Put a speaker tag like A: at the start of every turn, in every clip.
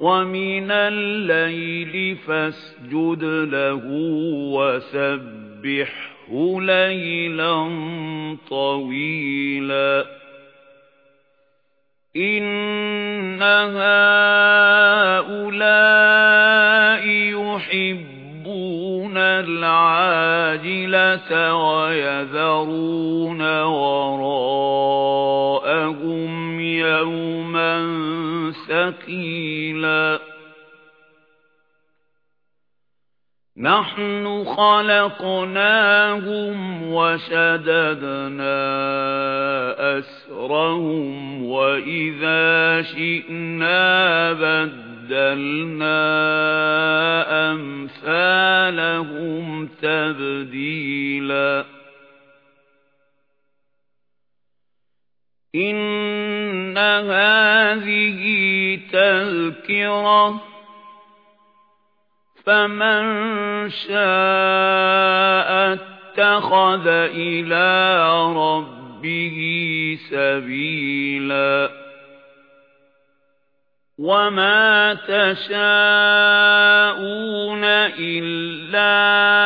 A: وَمِنَ اللَّيْلِ فَاسْجُدْ لَهُ وَسَبِّحْهُ لَيْلًا طَوِيلًا إِنَّ هَؤُلَاءِ يُحِبُّونَ الْعَاجِلَةَ وَيَذَرُونَ وَرَاءَهُمْ يَوْمًا ثَقِيلًا نَحْنُ خَلَقْنَاهُمْ وَشَدَدْنَا أَسْرَهُمْ وَإِذَا شِئْنَا بَدَّلْنَا أَمْثَالَهُمْ تَبْدِيلًا. إِنَّ هَذِهِ تَذْكِرَةٌ فَمَن شَاءَ اتَّخَذَ إِلَى رَبِّهِ سَبِيلًا وَمَا تَشَاءُونَ إِلَّا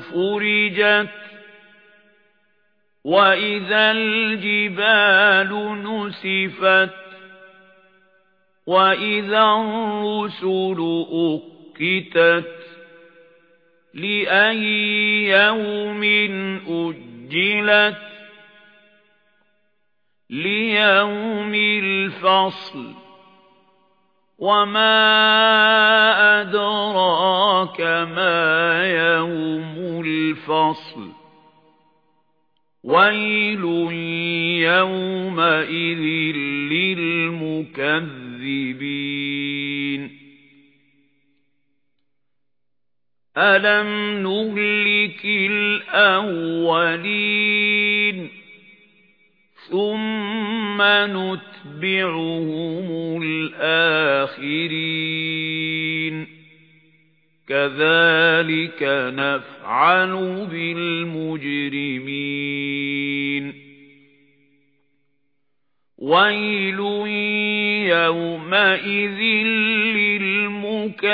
A: فُرِجَتْ وَإِذَا الْجِبَالُ نُسِفَتْ وَإِذَا الرُّسُلُ أُقِّتَتْ لِأَيِّ يَوْمٍ أُجِّلَتْ لِيَوْمِ الْفَصْلِ وَمَا أَدْرَاكَ مَا يَوْمُ الْفَصْلِ وَيْلٌ يَوْمَئِذٍ لِلْمُكَذِّبِينَ أَلَمْ نُهْلِكِ الْأَوَّلِينَ ثُمَّ نُتْبِعُهُمُ الْآخِرِينَ كَذَلِكَ نَفْعَلُ بِالْمُجْرِمِينَ وَيْلٌ يَوْمَئِذٍ لِلْمُكَذِّبِينَ